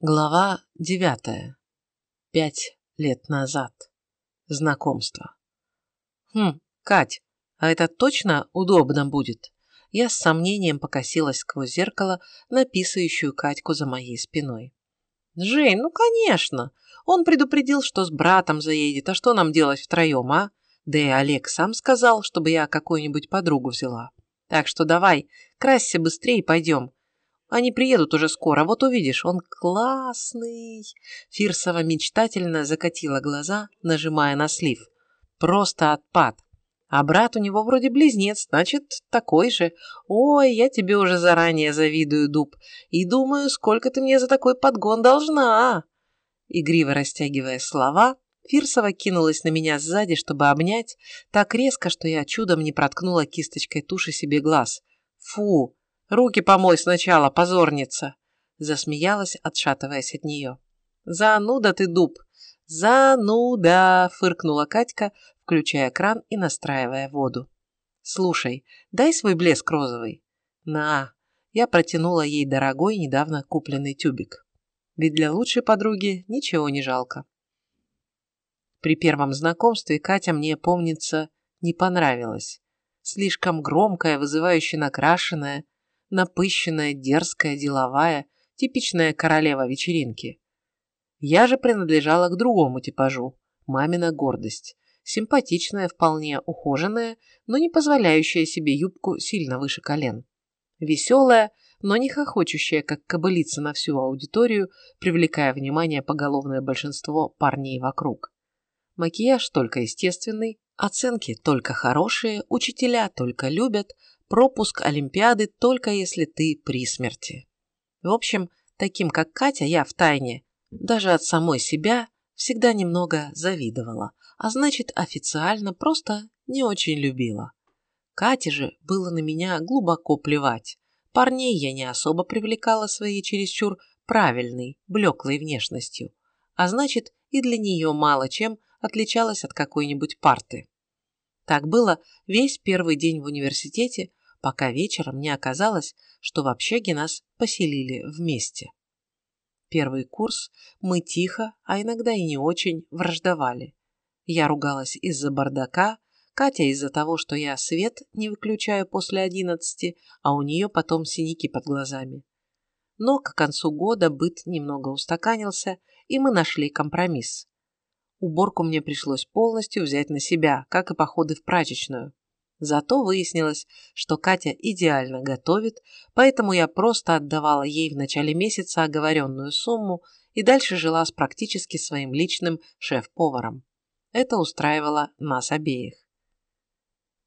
Глава девятая. Пять лет назад. Знакомство. Хм, Кать, а это точно удобно будет? Я с сомнением покосилась сквозь зеркало на писающую Катьку за моей спиной. Жень, ну конечно. Он предупредил, что с братом заедет, а что нам делать втроем, а? Да и Олег сам сказал, чтобы я какую-нибудь подругу взяла. Так что давай, красься быстрее и пойдем. Они приедут уже скоро, вот увидишь, он классный. Фирсова мечтательно закатила глаза, нажимая на слив. Просто отпад. А брат у него вроде близнец, значит, такой же. Ой, я тебе уже заранее завидую, Дуб. И думаю, сколько ты мне за такой подгон должна. Игриво растягивая слова, Фирсова кинулась на меня сзади, чтобы обнять, так резко, что я чудом не проткнула кисточкой туши себе глаз. Фу, Руки помой сначала, позорница!» Засмеялась, отшатываясь от нее. «Зануда ты, дуб! Зануда!» – фыркнула Катька, включая кран и настраивая воду. «Слушай, дай свой блеск розовый». «На!» – я протянула ей дорогой, недавно купленный тюбик. Ведь для лучшей подруги ничего не жалко. При первом знакомстве Катя мне, помнится, не понравилась. Слишком громкая, вызывающе накрашенная – напыщенная, дерзкая, деловая, типичная королева вечеринки. Я же принадлежала к другому типажу – мамина гордость. Симпатичная, вполне ухоженная, но не позволяющая себе юбку сильно выше колен. Веселая, но не хохочущая, как кобылица на всю аудиторию, привлекая внимание поголовное большинство парней вокруг. Макияж только естественный, оценки только хорошие, учителя только любят, пропуск Олимпиады только если ты при смерти. В общем, таким как Катя я в тайне, даже от самой себя, всегда немного завидовала, а значит официально просто не очень любила. Кате же было на меня глубоко плевать. Парней я не особо привлекала своей чересчур правильной, блеклой внешностью, а значит и для нее мало чем отличалась от какой-нибудь парты. Так было весь первый день в университете, пока вечером не оказалось, что в общаге нас поселили вместе. Первый курс мы тихо, а иногда и не очень, враждовали. Я ругалась из-за бардака, Катя из-за того, что я свет не выключаю после одиннадцати, а у нее потом синяки под глазами. Но к концу года быт немного устаканился, и мы нашли компромисс. Уборку мне пришлось полностью взять на себя, как и походы в прачечную. Зато выяснилось, что Катя идеально готовит, поэтому я просто отдавала ей в начале месяца оговоренную сумму и дальше жила с практически своим личным шеф-поваром. Это устраивало нас обеих.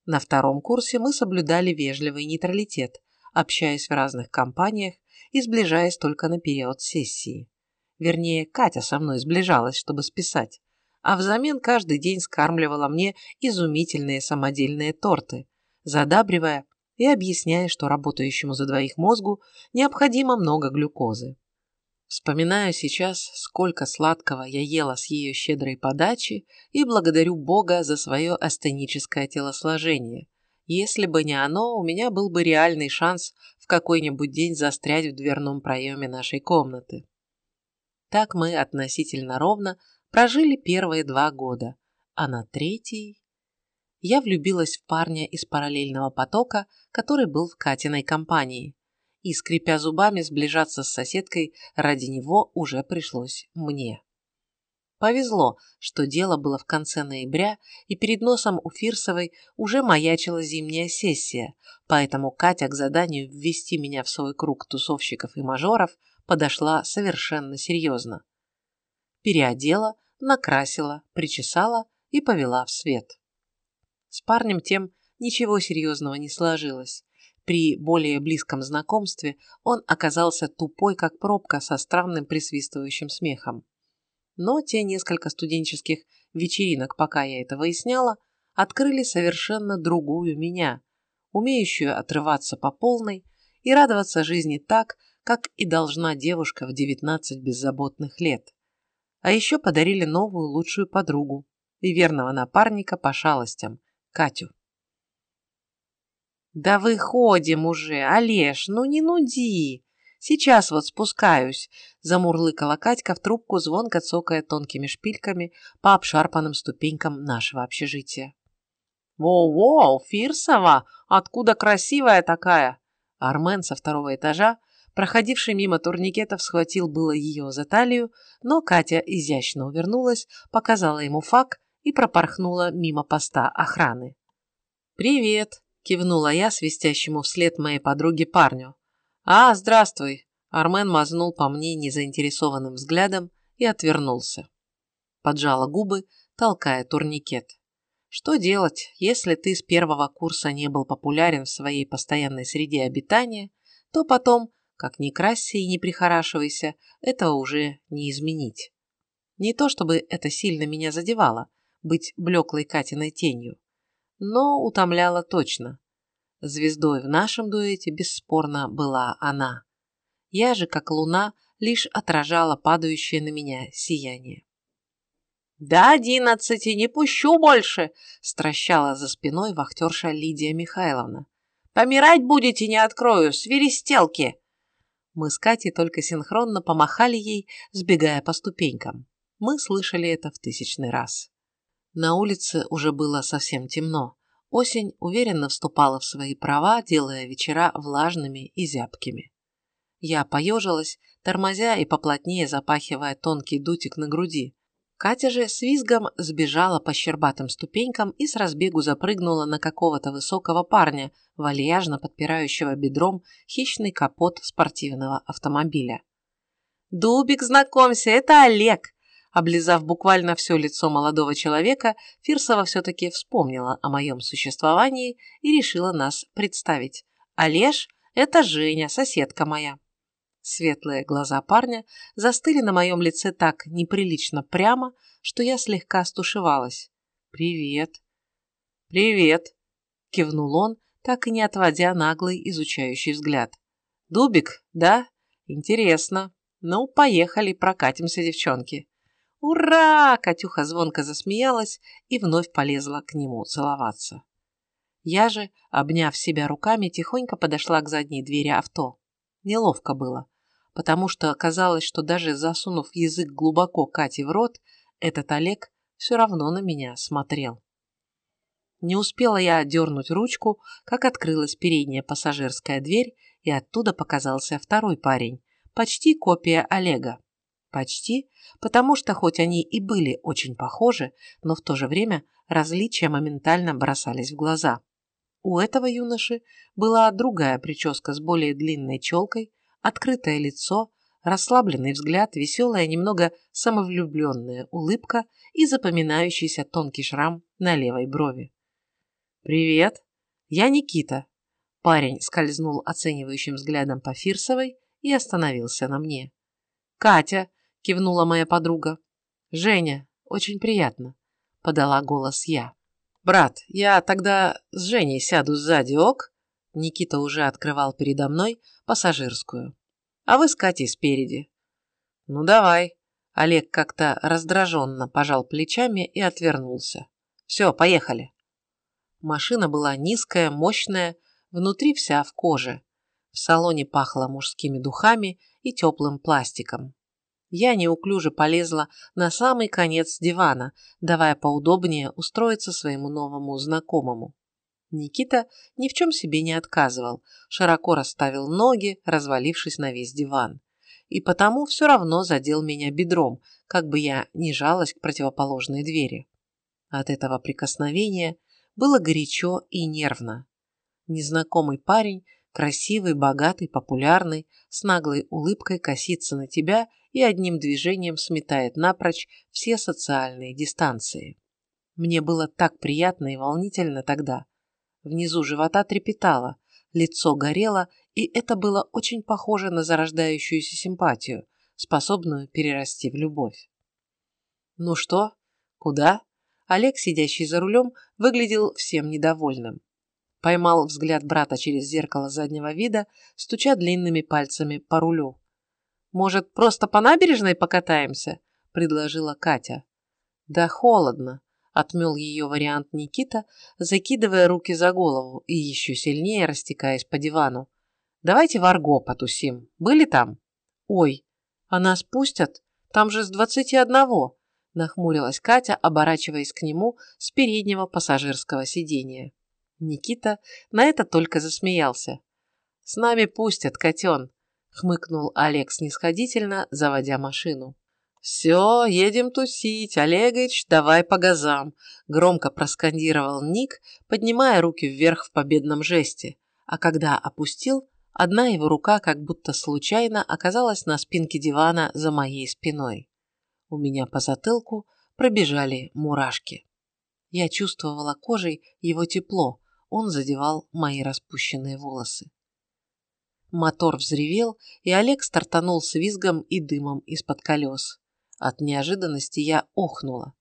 На втором курсе мы соблюдали вежливый нейтралитет, общаясь в разных компаниях и сближаясь только на период сессии. Вернее, Катя со мной сближалась, чтобы списать а взамен каждый день скармливала мне изумительные самодельные торты, задабривая и объясняя, что работающему за двоих мозгу необходимо много глюкозы. Вспоминаю сейчас, сколько сладкого я ела с ее щедрой подачи и благодарю Бога за свое астеническое телосложение. Если бы не оно, у меня был бы реальный шанс в какой-нибудь день застрять в дверном проеме нашей комнаты. Так мы относительно ровно Прожили первые два года, а на третий... Я влюбилась в парня из параллельного потока, который был в Катиной компании. И, скрипя зубами, сближаться с соседкой ради него уже пришлось мне. Повезло, что дело было в конце ноября, и перед носом у Фирсовой уже маячила зимняя сессия, поэтому Катя к заданию ввести меня в свой круг тусовщиков и мажоров подошла совершенно серьезно переодела, накрасила, причесала и повела в свет. С парнем тем ничего серьезного не сложилось. При более близком знакомстве он оказался тупой, как пробка, со странным присвистывающим смехом. Но те несколько студенческих вечеринок, пока я это выясняла, открыли совершенно другую меня, умеющую отрываться по полной и радоваться жизни так, как и должна девушка в 19 беззаботных лет. А еще подарили новую лучшую подругу и верного напарника по шалостям, Катю. «Да выходим уже, Олеж, ну не нуди!» Сейчас вот спускаюсь», – замурлыкала Катька в трубку, звонко цокая тонкими шпильками по обшарпанным ступенькам нашего общежития. «Воу-воу, Фирсова! Откуда красивая такая?» Армен со второго этажа, проходивший мимо турникетов, схватил было ее за талию, но Катя изящно увернулась, показала ему фак и пропорхнула мимо поста охраны. «Привет!» – кивнула я свистящему вслед моей подруге парню. «А, здравствуй!» Армен мазнул по мне незаинтересованным взглядом и отвернулся. Поджала губы, толкая турникет. Что делать, если ты с первого курса не был популярен в своей постоянной среде обитания, то потом, как ни красься и не прихорашивайся, этого уже не изменить. Не то чтобы это сильно меня задевало, быть блеклой Катиной тенью, но утомляло точно. Звездой в нашем дуэте бесспорно была она. Я же, как луна, лишь отражала падающее на меня сияние. «До одиннадцати не пущу больше!» – стращала за спиной вахтерша Лидия Михайловна. «Помирать будете, не открою, свиристелки!» Мы с Катей только синхронно помахали ей, сбегая по ступенькам. Мы слышали это в тысячный раз. На улице уже было совсем темно. Осень уверенно вступала в свои права, делая вечера влажными и зябкими. Я поежилась, тормозя и поплотнее запахивая тонкий дутик на груди. Катя же с визгом сбежала по щербатым ступенькам и с разбегу запрыгнула на какого-то высокого парня, вальяжно подпирающего бедром хищный капот спортивного автомобиля. «Дубик, знакомься, это Олег!» Облизав буквально все лицо молодого человека, Фирсова все-таки вспомнила о моем существовании и решила нас представить. «Олеж – это Женя, соседка моя». Светлые глаза парня застыли на моем лице так неприлично прямо, что я слегка стушевалась. «Привет». «Привет», – кивнул он, так и не отводя наглый изучающий взгляд. «Дубик, да? Интересно. Ну, поехали, прокатимся, девчонки». «Ура!» – Катюха звонко засмеялась и вновь полезла к нему целоваться. Я же, обняв себя руками, тихонько подошла к задней двери авто. Неловко было, потому что казалось, что даже засунув язык глубоко Кате в рот, этот Олег все равно на меня смотрел. Не успела я дернуть ручку, как открылась передняя пассажирская дверь, и оттуда показался второй парень, почти копия Олега. Почти, потому что хоть они и были очень похожи, но в то же время различия моментально бросались в глаза. У этого юноши была другая прическа с более длинной челкой, открытое лицо, расслабленный взгляд, веселая, немного самовлюбленная улыбка и запоминающийся тонкий шрам на левой брови. «Привет, я Никита». Парень скользнул оценивающим взглядом по Фирсовой и остановился на мне. «Катя, – кивнула моя подруга. «Женя, очень приятно», – подала голос я. «Брат, я тогда с Женей сяду сзади, ок?» Никита уже открывал передо мной пассажирскую. «А вы с Катей спереди». «Ну давай». Олег как-то раздраженно пожал плечами и отвернулся. «Все, поехали». Машина была низкая, мощная, внутри вся в коже. В салоне пахло мужскими духами и теплым пластиком. Я неуклюже полезла на самый конец дивана, давая поудобнее устроиться своему новому знакомому. Никита ни в чем себе не отказывал, широко расставил ноги, развалившись на весь диван. И потому все равно задел меня бедром, как бы я ни жалась к противоположной двери. От этого прикосновения было горячо и нервно. Незнакомый парень, красивый, богатый, популярный, с наглой улыбкой косится на тебя и одним движением сметает напрочь все социальные дистанции. Мне было так приятно и волнительно тогда. Внизу живота трепетало, лицо горело, и это было очень похоже на зарождающуюся симпатию, способную перерасти в любовь. «Ну что? Куда?» Олег, сидящий за рулем, выглядел всем недовольным. Поймал взгляд брата через зеркало заднего вида, стуча длинными пальцами по рулю. «Может, просто по набережной покатаемся?» – предложила Катя. «Да холодно», – отмел ее вариант Никита, закидывая руки за голову и еще сильнее растекаясь по дивану. Давайте в Арго потусим. Были там? Ой, а нас пустят? Там же с двадцати одного, нахмурилась Катя, оборачиваясь к нему с переднего пассажирского сидения. Никита на это только засмеялся. «С нами пустят, котен», — хмыкнул Олег снисходительно, заводя машину. «Все, едем тусить, Олегович, давай по газам», — громко проскандировал Ник, поднимая руки вверх в победном жесте, а когда опустил, одна его рука как будто случайно оказалась на спинке дивана за моей спиной. У меня по затылку пробежали мурашки. Я чувствовала кожей его тепло, он задевал мои распущенные волосы. Мотор взревел, и Олег стартанул с визгом и дымом из-под колес. От неожиданности я охнула.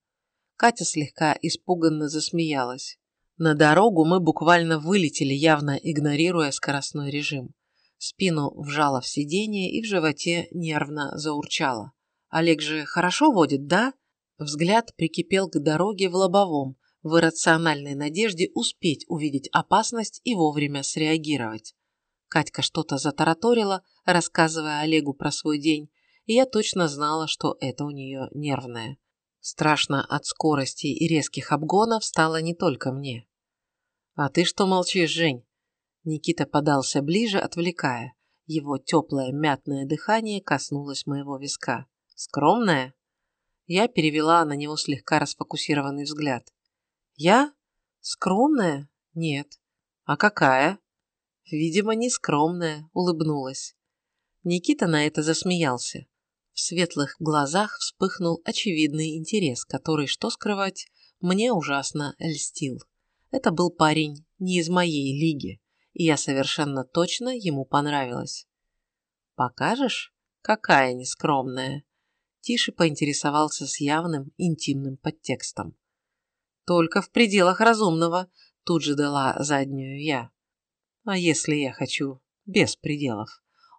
Катя слегка испуганно засмеялась. На дорогу мы буквально вылетели, явно игнорируя скоростной режим. Спину вжала в сиденье и в животе нервно заурчала. Олег же хорошо водит, да? Взгляд прикипел к дороге в лобовом, в иррациональной надежде успеть увидеть опасность и вовремя среагировать. Катька что-то затараторила, рассказывая Олегу про свой день, и я точно знала, что это у нее нервное. Страшно от скорости и резких обгонов стало не только мне. «А ты что молчишь, Жень?» Никита подался ближе, отвлекая. Его теплое мятное дыхание коснулось моего виска. «Скромная?» Я перевела на него слегка расфокусированный взгляд. «Я? Скромная? Нет. А какая?» Видимо, не скромная, улыбнулась. Никита на это засмеялся. В светлых глазах вспыхнул очевидный интерес, который, что скрывать, мне ужасно льстил. Это был парень не из моей лиги, и я совершенно точно ему понравилась. «Покажешь, какая нескромная?» Тише поинтересовался с явным интимным подтекстом. «Только в пределах разумного», тут же дала заднюю я. «А если я хочу без пределов?»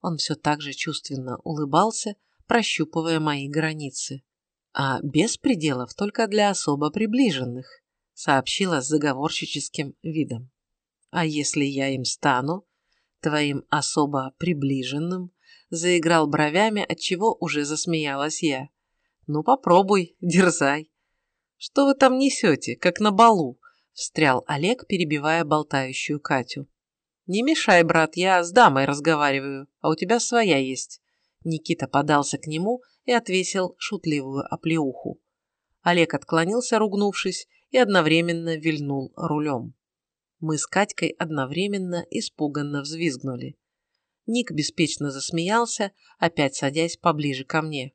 Он все так же чувственно улыбался, прощупывая мои границы. А без пределов только для особо приближенных, сообщила с заговорщическим видом. А если я им стану, твоим особо приближенным, заиграл бровями, отчего уже засмеялась я. Ну попробуй, дерзай. Что вы там несете, как на балу? Встрял Олег, перебивая болтающую Катю. Не мешай, брат, я с дамой разговариваю, а у тебя своя есть. Никита подался к нему и отвесил шутливую оплеуху. Олег отклонился, ругнувшись, и одновременно вильнул рулем. Мы с Катькой одновременно испуганно взвизгнули. Ник беспечно засмеялся, опять садясь поближе ко мне.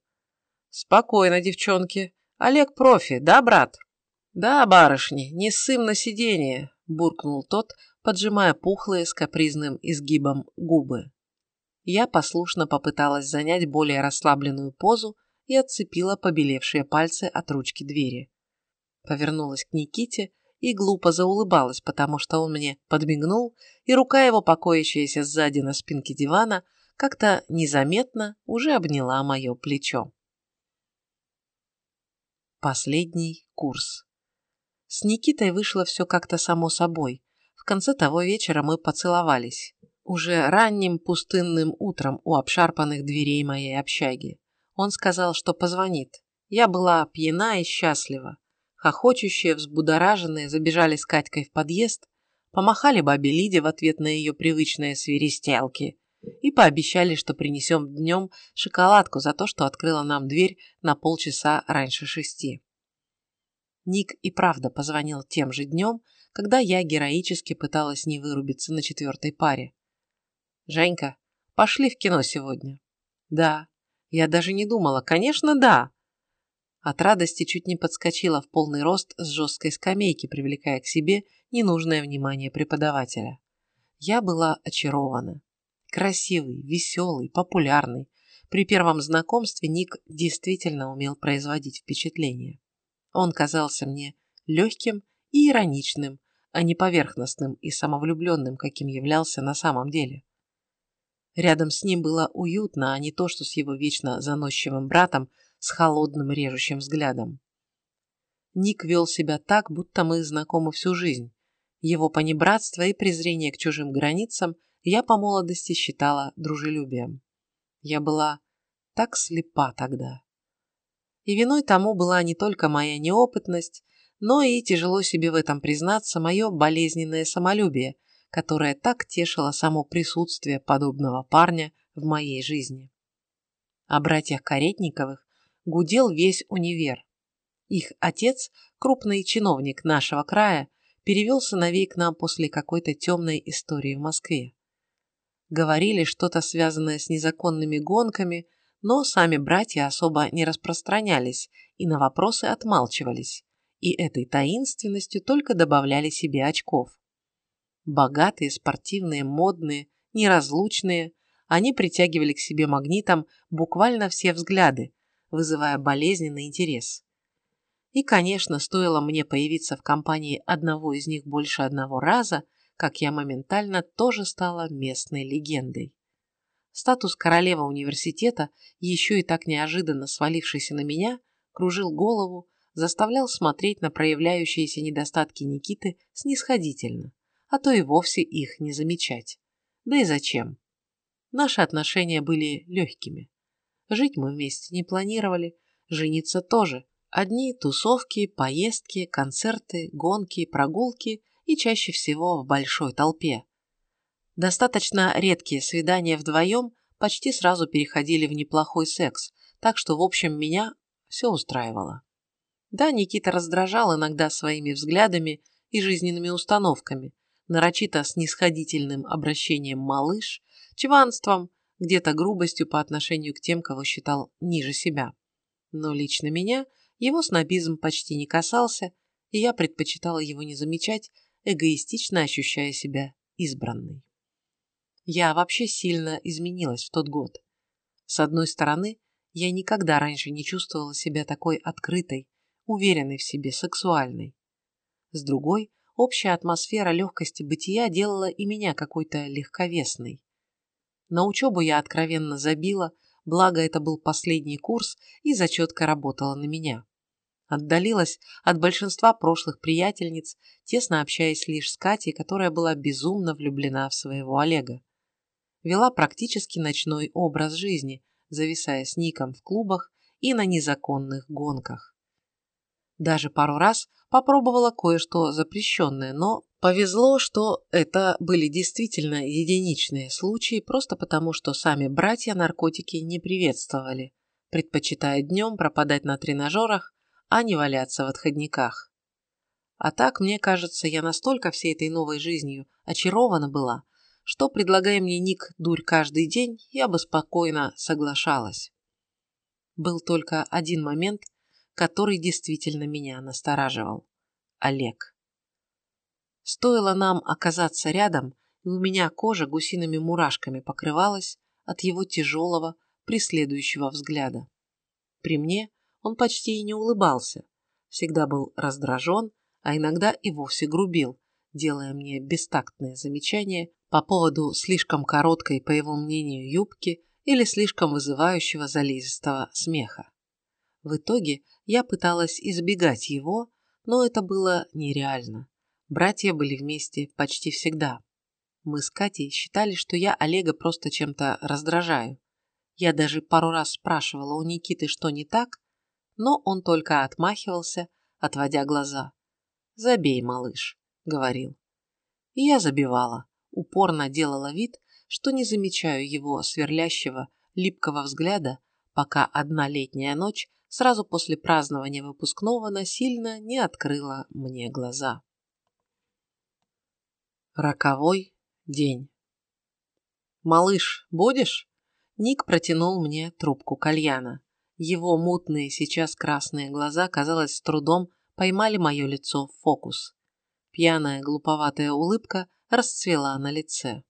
«Спокойно, девчонки. Олег профи, да, брат?» «Да, барышни, не ссым на сиденье», – буркнул тот, поджимая пухлые с капризным изгибом губы. Я послушно попыталась занять более расслабленную позу и отцепила побелевшие пальцы от ручки двери. Повернулась к Никите и глупо заулыбалась, потому что он мне подмигнул, и рука его, покоящаяся сзади на спинке дивана, как-то незаметно уже обняла мое плечо. Последний курс. С Никитой вышло все как-то само собой. В конце того вечера мы поцеловались уже ранним пустынным утром у обшарпанных дверей моей общаги. Он сказал, что позвонит. Я была пьяна и счастлива. Хохочущие, взбудораженные, забежали с Катькой в подъезд, помахали бабе Лиде в ответ на ее привычные свиристелки и пообещали, что принесем днем шоколадку за то, что открыла нам дверь на полчаса раньше шести. Ник и правда позвонил тем же днем, когда я героически пыталась не вырубиться на четвертой паре. Женька, пошли в кино сегодня. Да. Я даже не думала. Конечно, да. От радости чуть не подскочила в полный рост с жесткой скамейки, привлекая к себе ненужное внимание преподавателя. Я была очарована. Красивый, веселый, популярный. При первом знакомстве Ник действительно умел производить впечатление. Он казался мне легким и ироничным, а не поверхностным и самовлюбленным, каким являлся на самом деле. Рядом с ним было уютно, а не то, что с его вечно заносчивым братом с холодным режущим взглядом. Ник вел себя так, будто мы знакомы всю жизнь. Его понебратство и презрение к чужим границам я по молодости считала дружелюбием. Я была так слепа тогда. И виной тому была не только моя неопытность, но и, тяжело себе в этом признаться, мое болезненное самолюбие, которое так тешило само присутствие подобного парня в моей жизни. О братьях Каретниковых гудел весь универ. Их отец, крупный чиновник нашего края, перевел сыновей к нам после какой-то темной истории в Москве. Говорили что-то связанное с незаконными гонками, но сами братья особо не распространялись и на вопросы отмалчивались, и этой таинственностью только добавляли себе очков. Богатые, спортивные, модные, неразлучные, они притягивали к себе магнитом буквально все взгляды, вызывая болезненный интерес. И, конечно, стоило мне появиться в компании одного из них больше одного раза, как я моментально тоже стала местной легендой. Статус королева университета, еще и так неожиданно свалившийся на меня, кружил голову, заставлял смотреть на проявляющиеся недостатки Никиты снисходительно, а то и вовсе их не замечать. Да и зачем? Наши отношения были легкими. Жить мы вместе не планировали, жениться тоже. Одни тусовки, поездки, концерты, гонки, прогулки и чаще всего в большой толпе. Достаточно редкие свидания вдвоем почти сразу переходили в неплохой секс, так что, в общем, меня все устраивало. Да, Никита раздражал иногда своими взглядами и жизненными установками, нарочито снисходительным обращением «малыш», чванством, где-то грубостью по отношению к тем, кого считал ниже себя. Но лично меня его снобизм почти не касался, и я предпочитала его не замечать, эгоистично ощущая себя избранной. Я вообще сильно изменилась в тот год. С одной стороны, я никогда раньше не чувствовала себя такой открытой, уверенной в себе, сексуальной. С другой, общая атмосфера легкости бытия делала и меня какой-то легковесной. На учебу я откровенно забила, благо это был последний курс, и зачетка работала на меня. Отдалилась от большинства прошлых приятельниц, тесно общаясь лишь с Катей, которая была безумно влюблена в своего Олега. Вела практически ночной образ жизни, зависая с Ником в клубах и на незаконных гонках. Даже пару раз попробовала кое-что запрещенное, но повезло, что это были действительно единичные случаи, просто потому что сами братья наркотики не приветствовали, предпочитая днем пропадать на тренажерах а не валяться в отходниках. А так, мне кажется, я настолько всей этой новой жизнью очарована была, что, предлагая мне ник дурь каждый день, я бы спокойно соглашалась. Был только один момент, который действительно меня настораживал. Олег. Стоило нам оказаться рядом, и у меня кожа гусиными мурашками покрывалась от его тяжелого, преследующего взгляда. При мне он почти и не улыбался, всегда был раздражен, а иногда и вовсе грубил, делая мне бестактные замечания по поводу слишком короткой, по его мнению, юбки или слишком вызывающего зализистого смеха. В итоге я пыталась избегать его, но это было нереально. Братья были вместе почти всегда. Мы с Катей считали, что я Олега просто чем-то раздражаю. Я даже пару раз спрашивала у Никиты, что не так, но он только отмахивался, отводя глаза. «Забей, малыш», — говорил. И я забивала, упорно делала вид, что не замечаю его сверлящего, липкого взгляда, пока одна летняя ночь сразу после празднования выпускного насильно не открыла мне глаза. Роковой день. «Малыш, будешь?» Ник протянул мне трубку кальяна. Его мутные сейчас красные глаза, казалось, с трудом поймали мое лицо в фокус. Пьяная глуповатая улыбка расцвела на лице.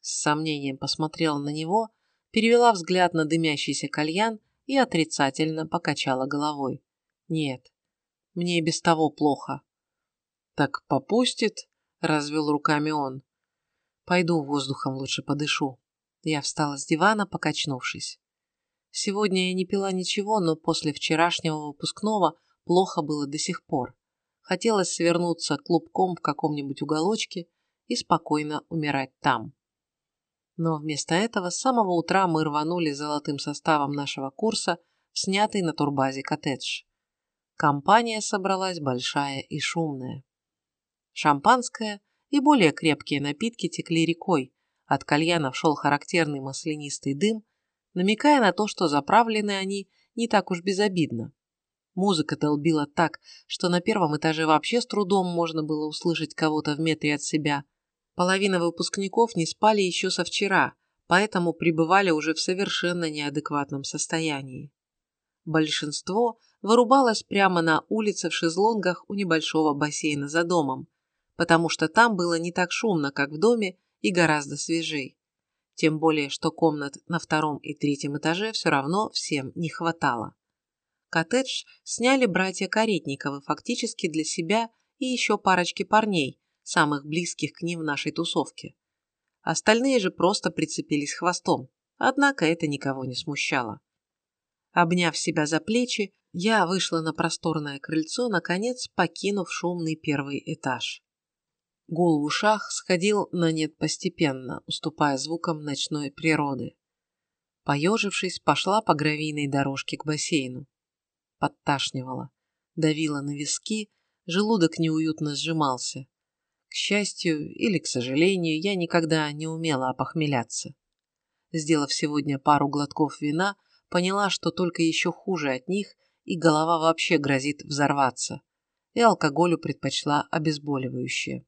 С сомнением посмотрела на него, перевела взгляд на дымящийся кальян и отрицательно покачала головой. Нет, мне и без того плохо. Так попустит, развел руками он. Пойду воздухом лучше подышу. Я встала с дивана, покачнувшись. Сегодня я не пила ничего, но после вчерашнего выпускного плохо было до сих пор. Хотелось свернуться клубком в каком-нибудь уголочке и спокойно умирать там. Но вместо этого с самого утра мы рванули золотым составом нашего курса в снятый на турбазе коттедж. Компания собралась большая и шумная. Шампанское и более крепкие напитки текли рекой, от кальянов шел характерный маслянистый дым, намекая на то, что заправлены они не так уж безобидно. Музыка долбила так, что на первом этаже вообще с трудом можно было услышать кого-то в метре от себя. Половина выпускников не спали еще со вчера, поэтому пребывали уже в совершенно неадекватном состоянии. Большинство вырубалось прямо на улице в шезлонгах у небольшого бассейна за домом, потому что там было не так шумно, как в доме, и гораздо свежей. Тем более, что комнат на втором и третьем этаже все равно всем не хватало. Коттедж сняли братья Каретниковы фактически для себя и еще парочки парней, самых близких к ним в нашей тусовке. Остальные же просто прицепились хвостом, однако это никого не смущало. Обняв себя за плечи, я вышла на просторное крыльцо, наконец покинув шумный первый этаж. Гул в ушах сходил на нет постепенно, уступая звукам ночной природы. Поежившись, пошла по гравийной дорожке к бассейну. Подташнивала, давила на виски, желудок неуютно сжимался. К счастью или к сожалению, я никогда не умела опохмеляться. Сделав сегодня пару глотков вина, поняла, что только еще хуже от них, и голова вообще грозит взорваться, и алкоголю предпочла обезболивающее.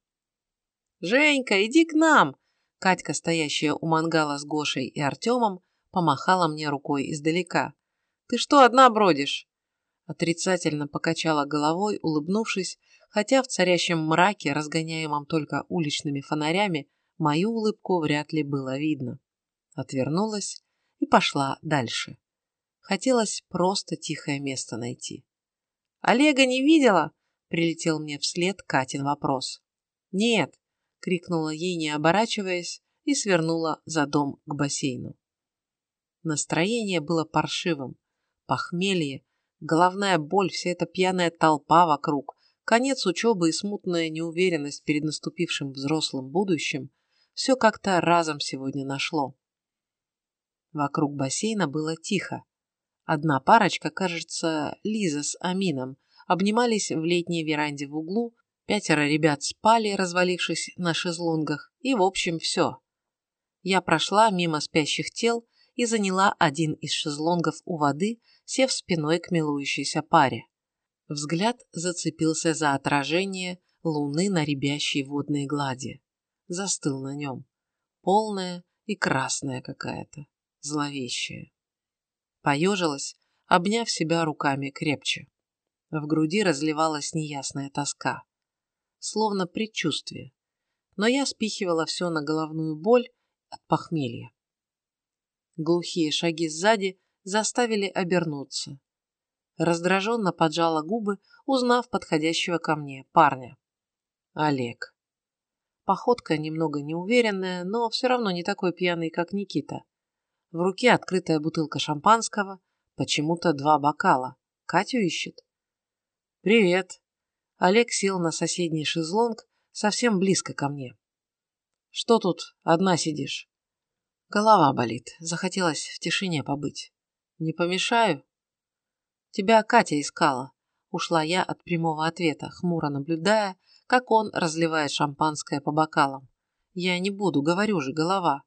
«Женька, иди к нам!» Катька, стоящая у мангала с Гошей и Артемом, помахала мне рукой издалека. «Ты что одна бродишь?» Отрицательно покачала головой, улыбнувшись, хотя в царящем мраке, разгоняемом только уличными фонарями, мою улыбку вряд ли было видно. Отвернулась и пошла дальше. Хотелось просто тихое место найти. «Олега не видела?» – прилетел мне вслед Катин вопрос. «Нет, крикнула ей, не оборачиваясь, и свернула за дом к бассейну. Настроение было паршивым. Похмелье, головная боль, вся эта пьяная толпа вокруг, конец учебы и смутная неуверенность перед наступившим взрослым будущим все как-то разом сегодня нашло. Вокруг бассейна было тихо. Одна парочка, кажется, Лиза с Амином, обнимались в летней веранде в углу, Пятеро ребят спали, развалившись на шезлонгах, и в общем все. Я прошла мимо спящих тел и заняла один из шезлонгов у воды, сев спиной к милующейся паре. Взгляд зацепился за отражение луны на рябящей водной глади. Застыл на нем. Полная и красная какая-то, зловещая. Поежилась, обняв себя руками крепче. В груди разливалась неясная тоска словно предчувствие. Но я спихивала все на головную боль от похмелья. Глухие шаги сзади заставили обернуться. Раздраженно поджала губы, узнав подходящего ко мне парня. Олег. Походка немного неуверенная, но все равно не такой пьяный, как Никита. В руке открытая бутылка шампанского, почему-то два бокала. Катю ищет. «Привет», Олег сел на соседний шезлонг совсем близко ко мне. «Что тут одна сидишь?» «Голова болит. Захотелось в тишине побыть. Не помешаю?» «Тебя Катя искала». Ушла я от прямого ответа, хмуро наблюдая, как он разливает шампанское по бокалам. «Я не буду, говорю же, голова».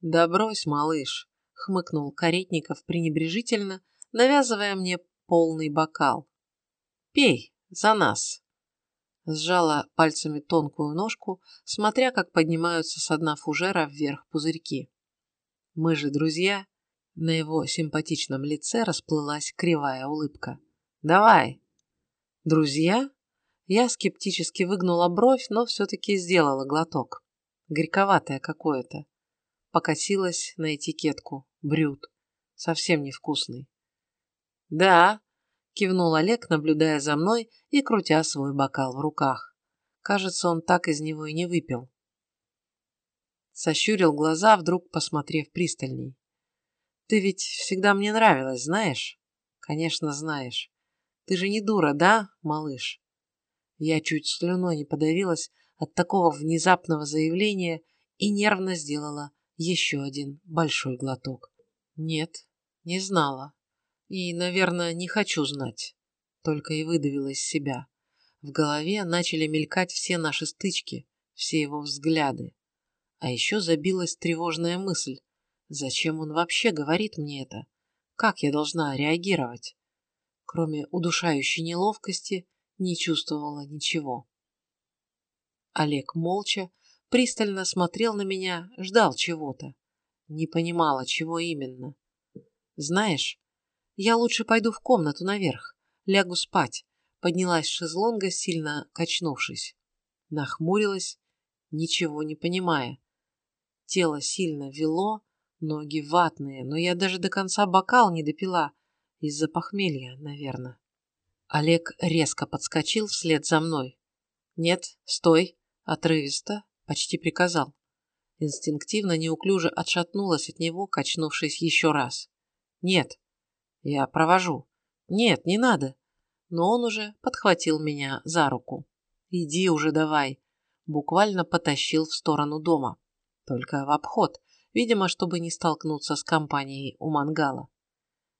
«Да брось, малыш», — хмыкнул Каретников пренебрежительно, навязывая мне полный бокал. «Пей, за нас!» Сжала пальцами тонкую ножку, смотря, как поднимаются с дна фужера вверх пузырьки. «Мы же друзья!» На его симпатичном лице расплылась кривая улыбка. «Давай!» «Друзья?» Я скептически выгнула бровь, но все-таки сделала глоток. Горьковатое какое-то. Покосилась на этикетку. Брют. Совсем невкусный. «Да», кивнул Олег, наблюдая за мной и крутя свой бокал в руках. Кажется, он так из него и не выпил. Сощурил глаза, вдруг посмотрев пристальней. «Ты ведь всегда мне нравилась, знаешь?» «Конечно, знаешь. Ты же не дура, да, малыш?» Я чуть слюной не подавилась от такого внезапного заявления и нервно сделала Еще один большой глоток. Нет, не знала. И, наверное, не хочу знать. Только и выдавила из себя. В голове начали мелькать все наши стычки, все его взгляды. А еще забилась тревожная мысль. Зачем он вообще говорит мне это? Как я должна реагировать? Кроме удушающей неловкости, не чувствовала ничего. Олег молча, пристально смотрел на меня, ждал чего-то. Не понимала, чего именно. Знаешь, я лучше пойду в комнату наверх, лягу спать. Поднялась с шезлонга, сильно качнувшись. Нахмурилась, ничего не понимая. Тело сильно вело, ноги ватные, но я даже до конца бокал не допила. Из-за похмелья, наверное. Олег резко подскочил вслед за мной. «Нет, стой!» Отрывисто, почти приказал. Инстинктивно, неуклюже отшатнулась от него, качнувшись еще раз. «Нет, я провожу. Нет, не надо!» Но он уже подхватил меня за руку. «Иди уже давай!» Буквально потащил в сторону дома. Только в обход, видимо, чтобы не столкнуться с компанией у мангала.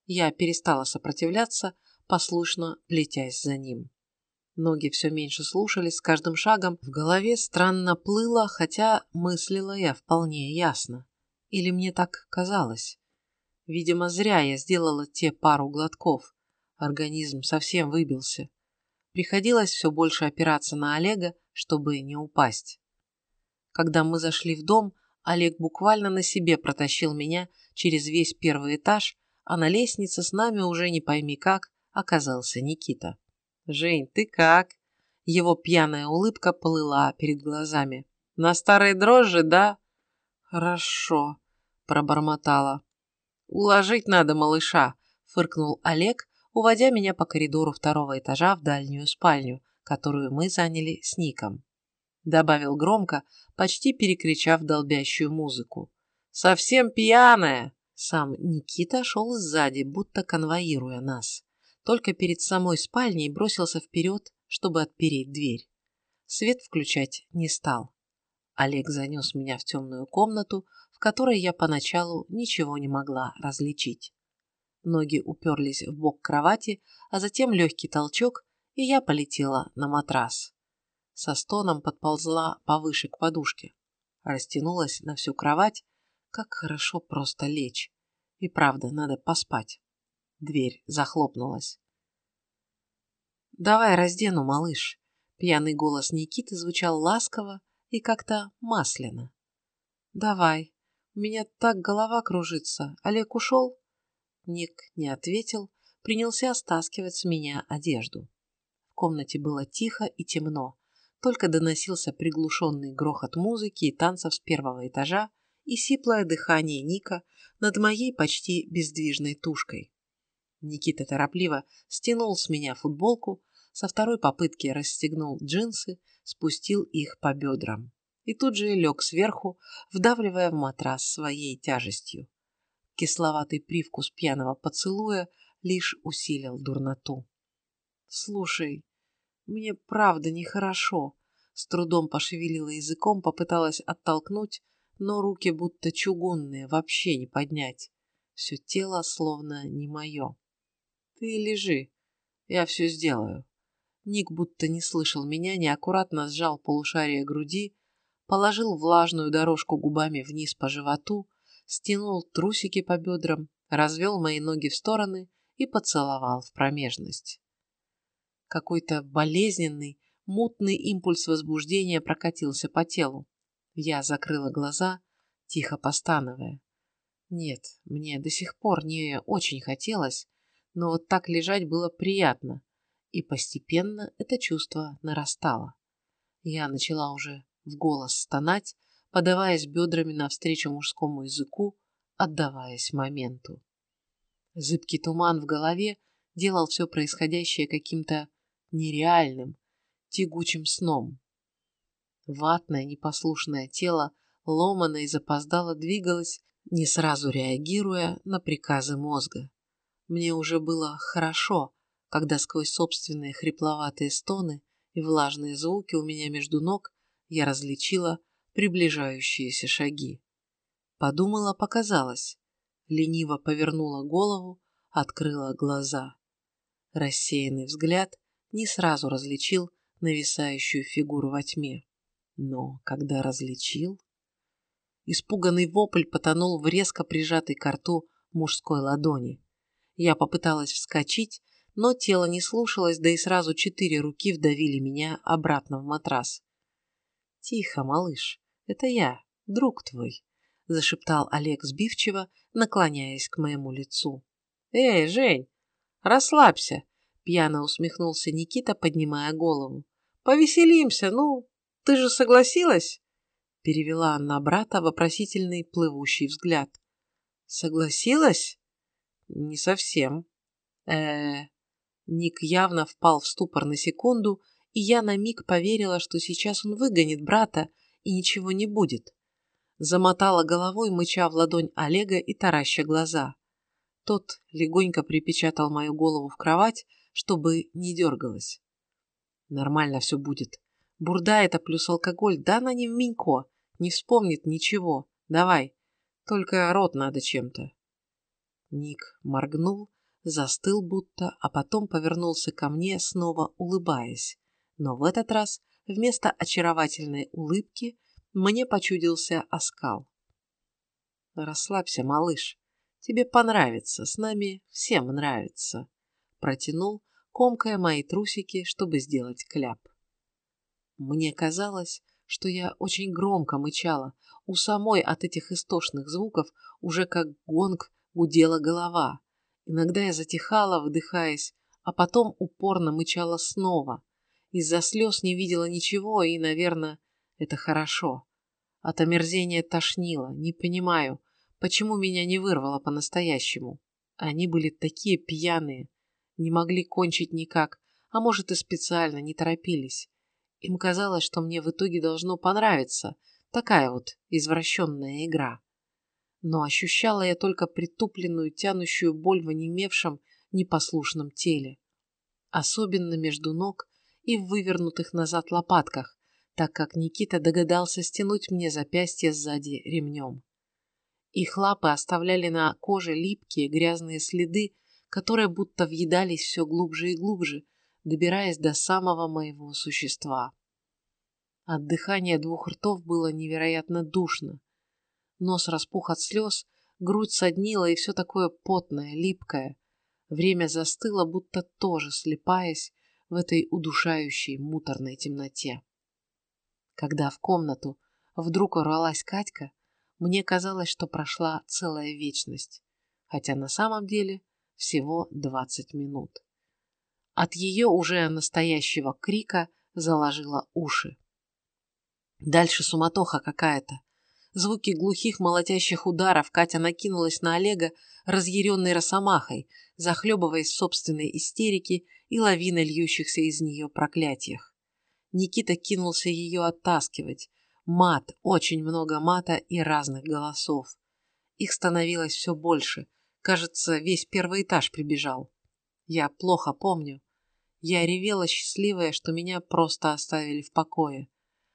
Я перестала сопротивляться, послушно плетясь за ним. Ноги все меньше слушались с каждым шагом, в голове странно плыло, хотя мыслила я вполне ясно. Или мне так казалось? Видимо, зря я сделала те пару глотков. Организм совсем выбился. Приходилось все больше опираться на Олега, чтобы не упасть. Когда мы зашли в дом, Олег буквально на себе протащил меня через весь первый этаж, а на лестнице с нами уже не пойми как оказался Никита. «Жень, ты как?» Его пьяная улыбка плыла перед глазами. «На старой дрожжи, да?» «Хорошо», – пробормотала. «Уложить надо малыша», – фыркнул Олег, уводя меня по коридору второго этажа в дальнюю спальню, которую мы заняли с Ником. Добавил громко, почти перекричав долбящую музыку. «Совсем пьяная!» Сам Никита шел сзади, будто конвоируя нас только перед самой спальней бросился вперед, чтобы отпереть дверь. Свет включать не стал. Олег занес меня в темную комнату, которой я поначалу ничего не могла различить. Ноги уперлись в бок кровати, а затем легкий толчок, и я полетела на матрас. Со стоном подползла повыше к подушке. Растянулась на всю кровать. Как хорошо просто лечь. И правда, надо поспать. Дверь захлопнулась. «Давай раздену, малыш». Пьяный голос Никиты звучал ласково и как-то масляно. «Давай. У меня так голова кружится. Олег ушел?» Ник не ответил, принялся стаскивать с меня одежду. В комнате было тихо и темно, только доносился приглушенный грохот музыки и танцев с первого этажа и сиплое дыхание Ника над моей почти бездвижной тушкой. Никита торопливо стянул с меня футболку, со второй попытки расстегнул джинсы, спустил их по бедрам и тут же лег сверху, вдавливая в матрас своей тяжестью. Кисловатый привкус пьяного поцелуя лишь усилил дурноту. «Слушай, мне правда нехорошо», с трудом пошевелила языком, попыталась оттолкнуть, но руки будто чугунные, вообще не поднять. Все тело словно не мое. Ты лежи, я все сделаю. Ник будто не слышал меня, неаккуратно сжал полушарие груди, положил влажную дорожку губами вниз по животу, стянул трусики по бедрам, развел мои ноги в стороны и поцеловал в промежность. Какой-то болезненный, мутный импульс возбуждения прокатился по телу. Я закрыла глаза, тихо постановая. Нет, мне до сих пор не очень хотелось, но вот так лежать было приятно, и постепенно это чувство нарастало. Я начала уже в голос стонать, подаваясь бедрами навстречу мужскому языку, отдаваясь моменту. Зыбкий туман в голове делал все происходящее каким-то нереальным, тягучим сном. Ватное, непослушное тело ломано и запоздало двигалось, не сразу реагируя на приказы мозга. Мне уже было хорошо, когда сквозь собственные хрипловатые стоны и влажные звуки у меня между ног я различила приближающиеся шаги. Подумала, показалось. Лениво повернула голову, открыла глаза. Рассеянный взгляд не сразу различил нависающую фигуру во тьме. Но когда различил... Испуганный вопль потонул в резко прижатой к рту мужской ладони. Я попыталась вскочить, но тело не слушалось, да и сразу четыре руки вдавили меня обратно в матрас. «Тихо, малыш, это я, друг твой», — зашептал Олег сбивчиво, наклоняясь к моему лицу. «Эй, Жень, расслабься», — пьяно усмехнулся Никита, поднимая голову. «Повеселимся, ну, ты же согласилась?» Перевела на брата вопросительный плывущий взгляд. «Согласилась?» «Не совсем». э Ник явно впал в ступор на секунду, и я на миг поверила, что сейчас он выгонит брата, и ничего не будет. Замотала головой, мыча в ладонь Олега и тараща глаза. Тот легонько припечатал мою голову в кровать, чтобы не дергалась. Нормально все будет. Бурда это плюс алкоголь, да она не в Минько, не вспомнит ничего. Давай, только рот надо чем-то. Ник моргнул, застыл будто, а потом повернулся ко мне, снова улыбаясь. Но в этот раз вместо очаровательной улыбки мне почудился оскал. «Расслабься, малыш. Тебе понравится, с нами всем нравится», — протянул, комкая мои трусики, чтобы сделать кляп. Мне казалось, что я очень громко мычала, у самой от этих истошных звуков уже как гонг гудела голова. Иногда я затихала, вдыхаясь, а потом упорно мычала снова. Из-за слез не видела ничего, и, наверное, это хорошо. От омерзения тошнило, не понимаю, почему меня не вырвало по-настоящему. Они были такие пьяные, не могли кончить никак, а может и специально не торопились. Им казалось, что мне в итоге должно понравиться. Такая вот извращенная игра. Но ощущала я только притупленную, тянущую боль в онемевшем, непослушном теле. Особенно между ног и в вывернутых назад лопатках, так как Никита догадался стянуть мне запястье сзади ремнем. Их лапы оставляли на коже липкие грязные следы, которые будто въедались все глубже и глубже, добираясь до самого моего существа. От дыхания двух ртов было невероятно душно. Нос распух от слез, грудь соднила и все такое потное, липкое. Время застыло, будто тоже слепаясь в этой удушающей муторной темноте. Когда в комнату вдруг ворвалась Катька, мне казалось, что прошла целая вечность, хотя на самом деле всего двадцать минут. От ее уже настоящего крика заложило уши. Дальше суматоха какая-то. Звуки глухих молотящих ударов Катя накинулась на Олега разъяренной росомахой, захлебываясь собственной истерике и лавиной льющихся из нее проклятиях. Никита кинулся ее оттаскивать. Мат, очень много мата и разных голосов. Их становилось все больше. Кажется, весь первый этаж прибежал. Я плохо помню. Я ревела счастливая, что меня просто оставили в покое.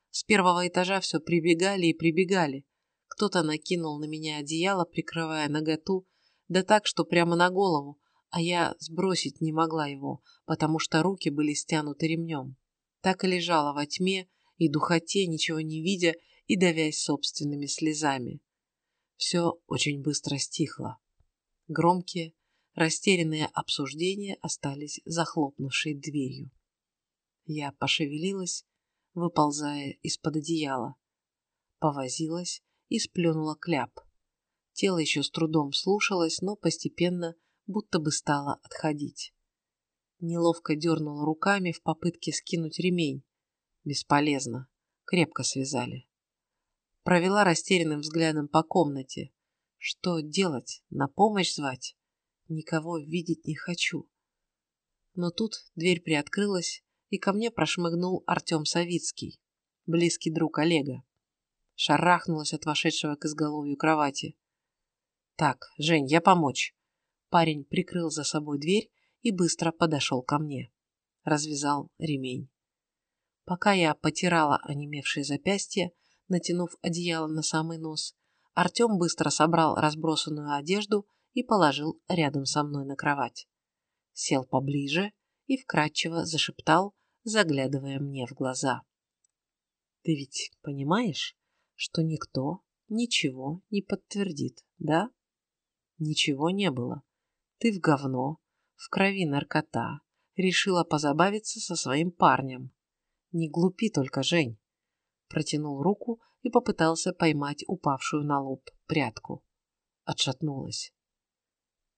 С первого этажа все прибегали и прибегали. Кто-то накинул на меня одеяло, прикрывая наготу, да так, что прямо на голову, а я сбросить не могла его, потому что руки были стянуты ремнем. Так и лежала во тьме и духоте, ничего не видя и давясь собственными слезами. Все очень быстро стихло. Громкие, растерянные обсуждения остались захлопнувшей дверью. Я пошевелилась, выползая из-под одеяла. Повозилась и сплюнула кляп. Тело еще с трудом слушалось, но постепенно будто бы стало отходить. Неловко дернула руками в попытке скинуть ремень. Бесполезно. Крепко связали. Провела растерянным взглядом по комнате. Что делать? На помощь звать? Никого видеть не хочу. Но тут дверь приоткрылась, и ко мне прошмыгнул Артем Савицкий, близкий друг Олега. Шарахнулась от вошедшего к изголовью кровати. «Так, Жень, я помочь». Парень прикрыл за собой дверь и быстро подошел ко мне. Развязал ремень. Пока я потирала онемевшие запястья, натянув одеяло на самый нос, Артем быстро собрал разбросанную одежду и положил рядом со мной на кровать. Сел поближе и вкрадчиво зашептал, заглядывая мне в глаза. «Ты ведь понимаешь, что никто ничего не подтвердит, да? Ничего не было. Ты в говно, в крови наркота, решила позабавиться со своим парнем. Не глупи только, Жень. Протянул руку и попытался поймать упавшую на лоб прядку. Отшатнулась.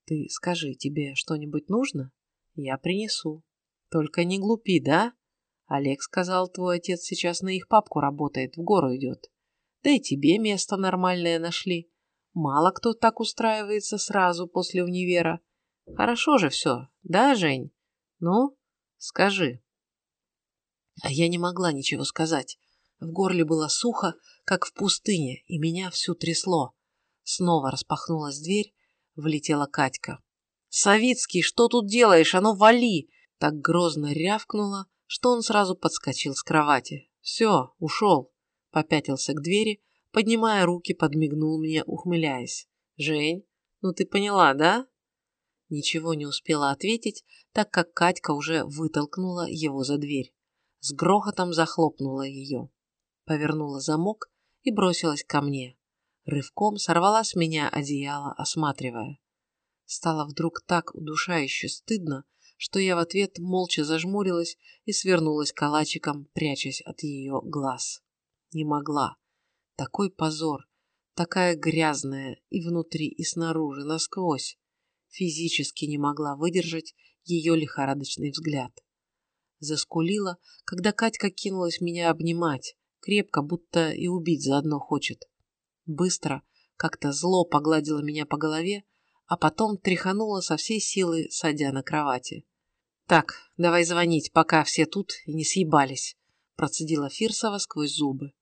Ты скажи, тебе что-нибудь нужно? Я принесу. Только не глупи, да? Олег сказал, твой отец сейчас на их папку работает, в гору идет. Да и тебе место нормальное нашли. Мало кто так устраивается сразу после универа. Хорошо же все, да, Жень? Ну, скажи. А я не могла ничего сказать. В горле было сухо, как в пустыне, и меня всю трясло. Снова распахнулась дверь, влетела Катька. «Савицкий, что тут делаешь? А ну вали!» Так грозно рявкнула, что он сразу подскочил с кровати. «Все, ушел!» Попятился к двери, поднимая руки, подмигнул мне, ухмыляясь. «Жень, ну ты поняла, да?» Ничего не успела ответить, так как Катька уже вытолкнула его за дверь. С грохотом захлопнула ее. Повернула замок и бросилась ко мне. Рывком сорвала с меня одеяло, осматривая. Стало вдруг так удушающе стыдно, что я в ответ молча зажмурилась и свернулась калачиком, прячась от ее глаз. Не могла. Такой позор, такая грязная и внутри, и снаружи, насквозь физически не могла выдержать ее лихорадочный взгляд. Заскулила, когда Катька кинулась меня обнимать, крепко, будто и убить заодно хочет. Быстро, как-то зло погладила меня по голове, а потом тряханула со всей силы, садя на кровати. «Так, давай звонить, пока все тут и не съебались», процедила Фирсова сквозь зубы.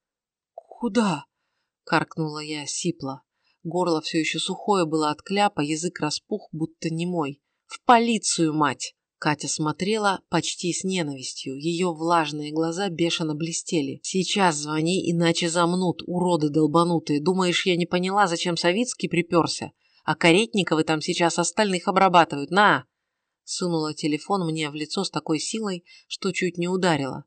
«Куда?» – каркнула я сипло. Горло все еще сухое было от кляпа, язык распух, будто немой. «В полицию, мать!» Катя смотрела почти с ненавистью. Ее влажные глаза бешено блестели. «Сейчас звони, иначе замнут, уроды долбанутые. Думаешь, я не поняла, зачем Савицкий приперся? А Каретниковы там сейчас остальных обрабатывают. На!» Сунула телефон мне в лицо с такой силой, что чуть не ударила.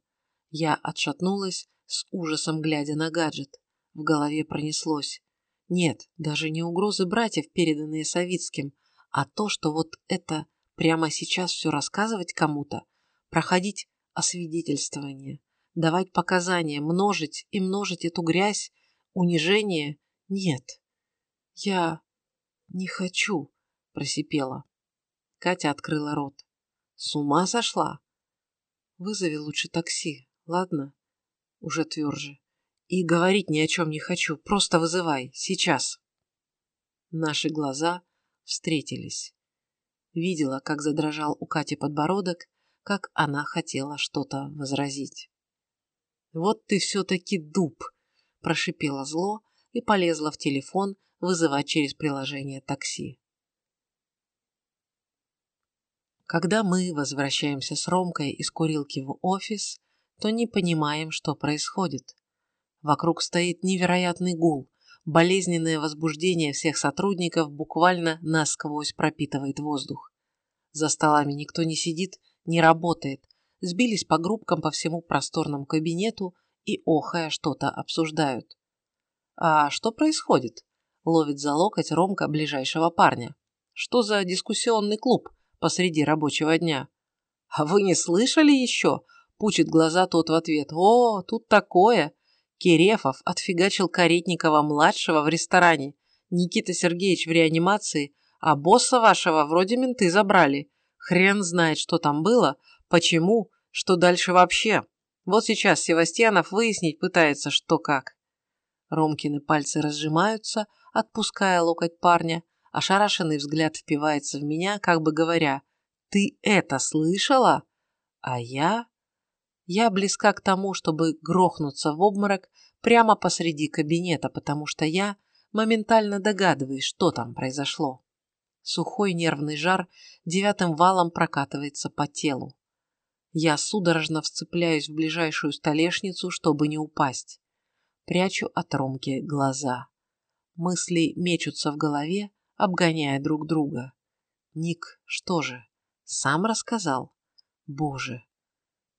Я отшатнулась, с ужасом глядя на гаджет. В голове пронеслось. Нет, даже не угрозы братьев, переданные Савицким, а то, что вот это прямо сейчас все рассказывать кому-то, проходить освидетельствование, давать показания, множить и множить эту грязь, унижение. Нет, я не хочу, просипела. Катя открыла рот. С ума сошла? Вызови лучше такси, ладно? Уже тверже. И говорить ни о чем не хочу. Просто вызывай. Сейчас. Наши глаза встретились. Видела, как задрожал у Кати подбородок, как она хотела что-то возразить. «Вот ты все-таки дуб!» – прошипела зло и полезла в телефон вызывать через приложение такси. Когда мы возвращаемся с Ромкой из курилки в офис, то не понимаем, что происходит. Вокруг стоит невероятный гул. Болезненное возбуждение всех сотрудников буквально насквозь пропитывает воздух. За столами никто не сидит, не работает. Сбились по группкам по всему просторному кабинету и, охая, что-то обсуждают. «А что происходит?» – ловит за локоть Ромка ближайшего парня. «Что за дискуссионный клуб посреди рабочего дня?» «А вы не слышали еще?» – пучит глаза тот в ответ. «О, тут такое! Кирефов отфигачил Каретникова-младшего в ресторане, Никита Сергеевич в реанимации, а босса вашего вроде менты забрали. Хрен знает, что там было, почему, что дальше вообще. Вот сейчас Севастьянов выяснить пытается, что как. Ромкины пальцы разжимаются, отпуская локоть парня, а шарашенный взгляд впивается в меня, как бы говоря, «Ты это слышала?» А я... Я близка к тому, чтобы грохнуться в обморок прямо посреди кабинета, потому что я моментально догадываюсь, что там произошло. Сухой нервный жар девятым валом прокатывается по телу. Я судорожно вцепляюсь в ближайшую столешницу, чтобы не упасть. Прячу от Ромки глаза. Мысли мечутся в голове, обгоняя друг друга. Ник, что же, сам рассказал? Боже,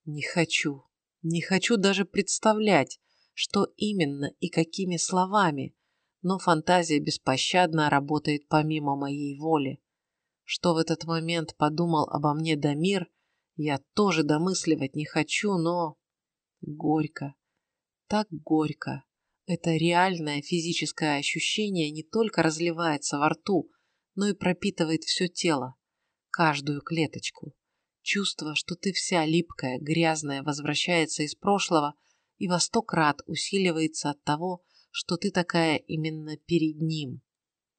не хочу, не хочу даже представлять, что именно и какими словами, но фантазия беспощадно работает помимо моей воли. Что в этот момент подумал обо мне Дамир, я тоже домысливать не хочу, но... Горько. Так горько. Это реальное физическое ощущение не только разливается во рту, но и пропитывает все тело, каждую клеточку. Чувство, что ты вся липкая, грязная, возвращается из прошлого и во сто крат усиливается от того, что ты такая именно перед ним,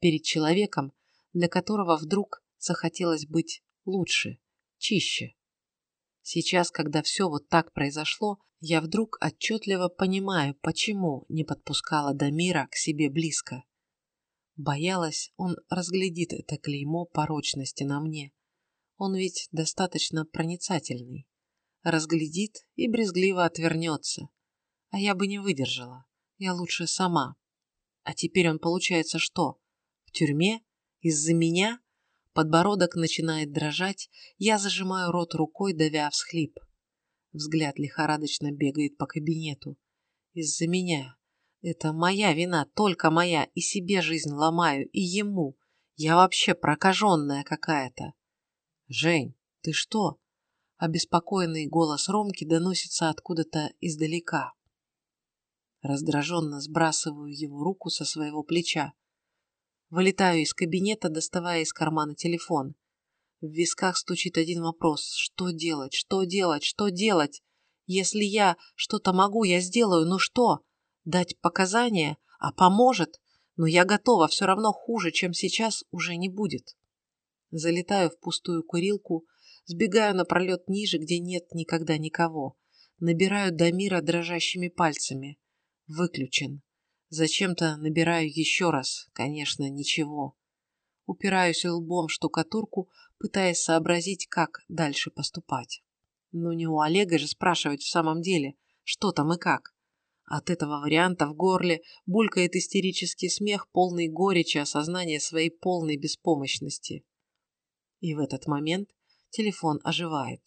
перед человеком, для которого вдруг захотелось быть лучше, чище. Сейчас, когда все вот так произошло, я вдруг отчетливо понимаю, почему не подпускала Дамира к себе близко. Боялась, он разглядит это клеймо порочности на мне. Он ведь достаточно проницательный. Разглядит и брезгливо отвернется. А я бы не выдержала. Я лучше сама. А теперь он, получается, что? В тюрьме? Из-за меня? Подбородок начинает дрожать, я зажимаю рот рукой, давя всхлип. Взгляд лихорадочно бегает по кабинету. Из-за меня. Это моя вина, только моя, и себе жизнь ломаю, и ему. Я вообще прокаженная какая-то. Жень, ты что? Обеспокоенный голос Ромки доносится откуда-то издалека. Раздраженно сбрасываю его руку со своего плеча. Вылетаю из кабинета, доставая из кармана телефон. В висках стучит один вопрос. Что делать? Что делать? Что делать? Если я что-то могу, я сделаю. Ну что? Дать показания? А поможет? Но я готова. Все равно хуже, чем сейчас, уже не будет. Залетаю в пустую курилку, сбегаю напролет ниже, где нет никогда никого. Набираю Дамира дрожащими пальцами. Выключен. Зачем-то набираю еще раз, конечно, ничего. Упираюсь лбом в штукатурку, пытаясь сообразить, как дальше поступать. Но не у Олега же спрашивать в самом деле, что там и как. От этого варианта в горле булькает истерический смех, полный горечи осознания своей полной беспомощности. И в этот момент телефон оживает.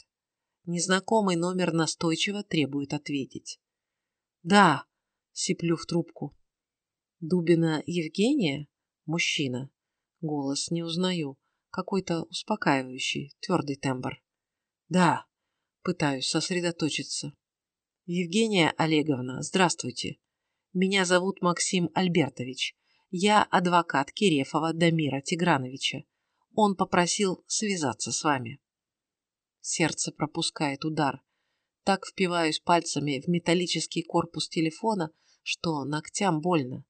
Незнакомый номер настойчиво требует ответить. «Да», — сиплю в трубку. Дубина Евгения? Мужчина. Голос не узнаю. Какой-то успокаивающий, твердый тембр. Да, пытаюсь сосредоточиться. Евгения Олеговна, здравствуйте. Меня зовут Максим Альбертович. Я адвокат Кирефова Дамира Тиграновича. Он попросил связаться с вами. Сердце пропускает удар. Так впиваюсь пальцами в металлический корпус телефона, что ногтям больно.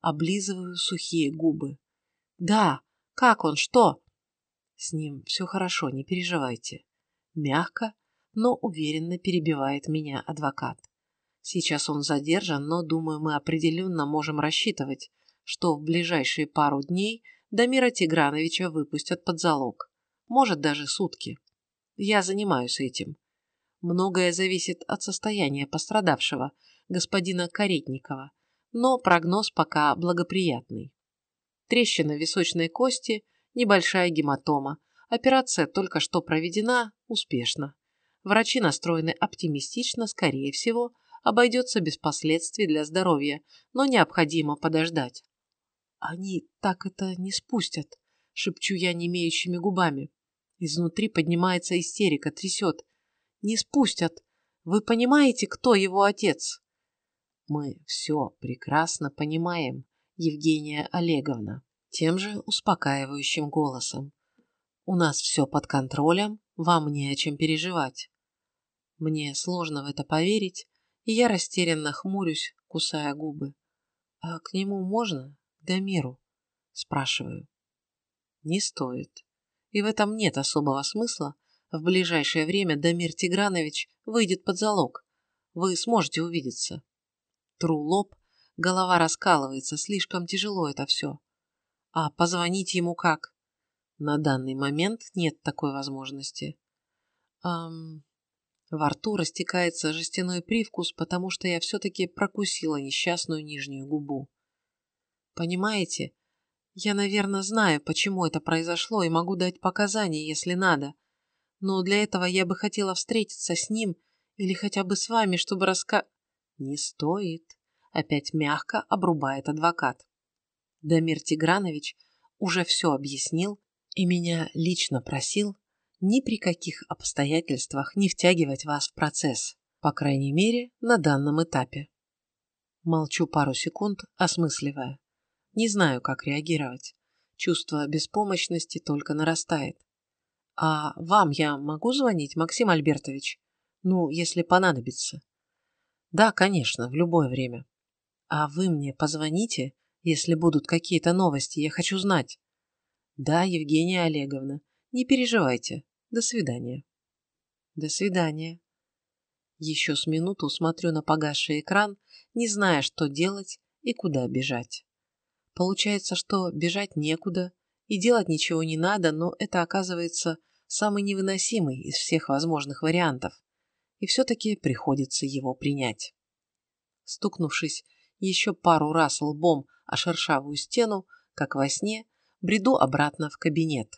Облизываю сухие губы. «Да! Как он? Что?» «С ним все хорошо, не переживайте». Мягко, но уверенно перебивает меня адвокат. Сейчас он задержан, но, думаю, мы определенно можем рассчитывать, что в ближайшие пару дней Дамира Тиграновича выпустят под залог. Может, даже сутки. Я занимаюсь этим. Многое зависит от состояния пострадавшего, господина Каретникова, но прогноз пока благоприятный. Трещина височной кости, небольшая гематома. Операция только что проведена успешно. Врачи настроены оптимистично, скорее всего, обойдется без последствий для здоровья, но необходимо подождать. «Они так это не спустят», — шепчу я немеющими губами. Изнутри поднимается истерика, трясет. «Не спустят. Вы понимаете, кто его отец?» Мы все прекрасно понимаем, Евгения Олеговна, тем же успокаивающим голосом. У нас все под контролем, вам не о чем переживать. Мне сложно в это поверить, и я растерянно хмурюсь, кусая губы. А к нему можно? Дамиру? Спрашиваю. Не стоит. И в этом нет особого смысла. В ближайшее время Дамир Тигранович выйдет под залог. Вы сможете увидеться. Тру лоб, голова раскалывается, слишком тяжело это все. А позвонить ему как? На данный момент нет такой возможности. Эм... Во рту растекается жестяной привкус, потому что я все-таки прокусила несчастную нижнюю губу. Понимаете, я, наверное, знаю, почему это произошло и могу дать показания, если надо. Но для этого я бы хотела встретиться с ним или хотя бы с вами, чтобы раска... Не стоит. Опять мягко обрубает адвокат. Дамир Тигранович уже все объяснил и меня лично просил ни при каких обстоятельствах не втягивать вас в процесс, по крайней мере, на данном этапе. Молчу пару секунд, осмысливая. Не знаю, как реагировать. Чувство беспомощности только нарастает. А вам я могу звонить, Максим Альбертович? Ну, если понадобится. Да, конечно, в любое время. А вы мне позвоните, если будут какие-то новости, я хочу знать. Да, Евгения Олеговна, не переживайте. До свидания. До свидания. Еще с минуту смотрю на погасший экран, не зная, что делать и куда бежать. Получается, что бежать некуда и делать ничего не надо, но это оказывается самый невыносимый из всех возможных вариантов, и все-таки приходится его принять. Стукнувшись еще пару раз лбом о шершавую стену, как во сне, бреду обратно в кабинет.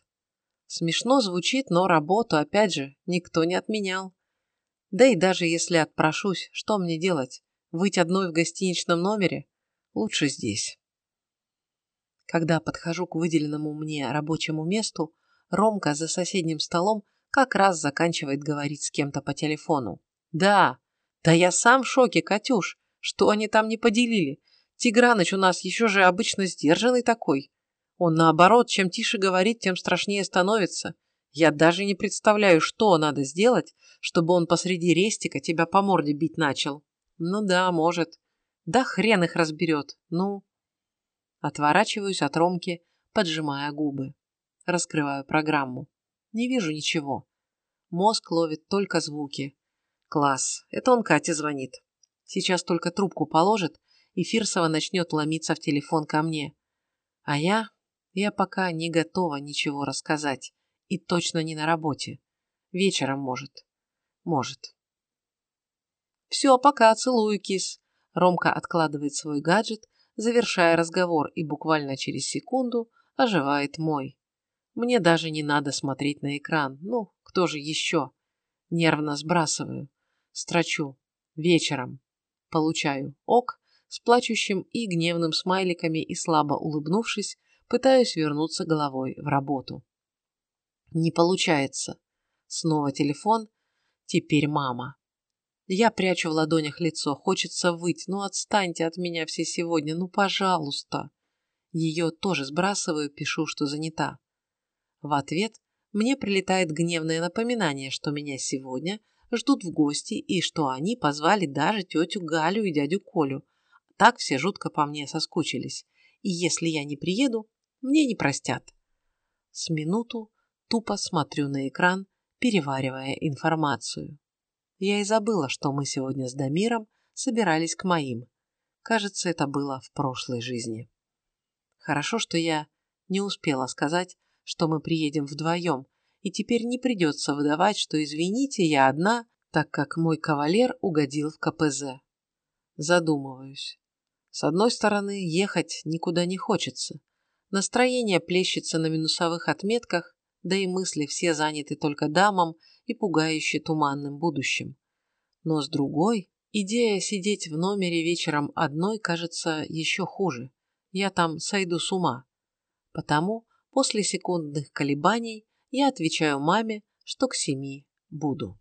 Смешно звучит, но работу, опять же, никто не отменял. Да и даже если отпрошусь, что мне делать? Быть одной в гостиничном номере? Лучше здесь. Когда подхожу к выделенному мне рабочему месту, Ромка за соседним столом как раз заканчивает говорить с кем-то по телефону. «Да, да я сам в шоке, Катюш. Что они там не поделили? Тиграныч у нас еще же обычно сдержанный такой. Он, наоборот, чем тише говорит, тем страшнее становится. Я даже не представляю, что надо сделать, чтобы он посреди рестика тебя по морде бить начал. Ну да, может. Да хрен их разберет. Ну. Отворачиваюсь от Ромки, поджимая губы. Раскрываю программу. Не вижу ничего. Мозг ловит только звуки. Класс. Это он Кате звонит. Сейчас только трубку положит, и Фирсова начнет ломиться в телефон ко мне. А я я пока не готова ничего рассказать. И точно не на работе. Вечером, может. Может. Все, пока, целую, кис. Ромка откладывает свой гаджет, завершая разговор, и буквально через секунду оживает мой. Мне даже не надо смотреть на экран. Ну, кто же еще? Нервно сбрасываю. Строчу. Вечером. Получаю ок с плачущим и гневным смайликами и слабо улыбнувшись, Пытаюсь вернуться головой в работу. Не получается. Снова телефон. Теперь мама. Я прячу в ладонях лицо. Хочется выть. Ну отстаньте от меня все сегодня. Ну пожалуйста. Ее тоже сбрасываю, пишу, что занята. В ответ мне прилетает гневное напоминание, что меня сегодня ждут в гости и что они позвали даже тетю Галю и дядю Колю. Так все жутко по мне соскучились. И если я не приеду, мне не простят. С минуту тупо смотрю на экран, переваривая информацию. Я и забыла, что мы сегодня с Дамиром собирались к моим. Кажется, это было в прошлой жизни. Хорошо, что я не успела сказать, что мы приедем вдвоем, и теперь не придется выдавать, что извините, я одна, так как мой кавалер угодил в КПЗ. Задумываюсь. С одной стороны, ехать никуда не хочется, Настроение плещется на минусовых отметках, да и мысли все заняты только дамом и пугающе туманным будущим. Но с другой, идея сидеть в номере вечером одной кажется еще хуже. Я там сойду с ума. Потому после секундных колебаний я отвечаю маме, что к семи буду.